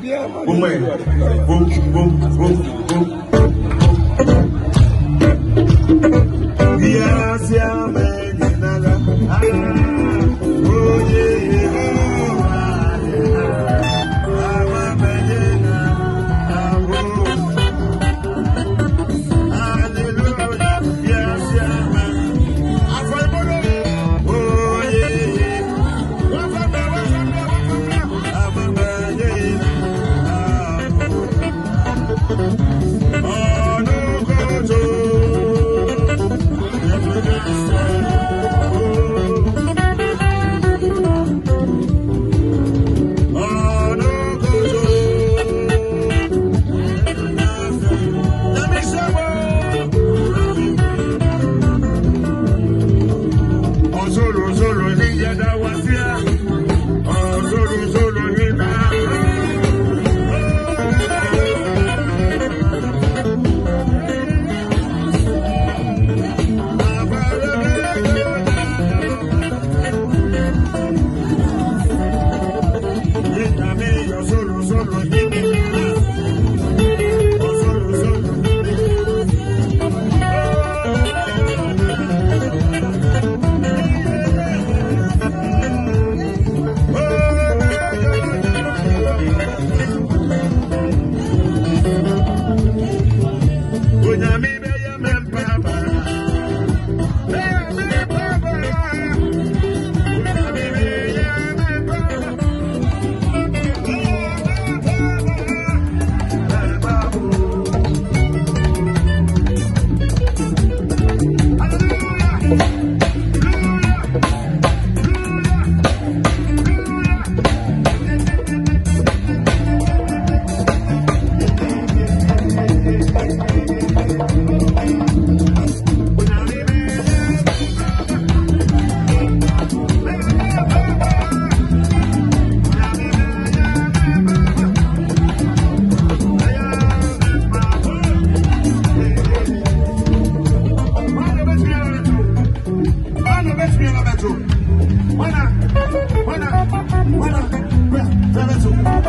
boum, boum, boum, boum, boum. Yes, yeah, man, zulu zulu niyada wasia oh zulu zulu Solo, solo. Bring a better. Why not? Why not? Why not? Where, where, where,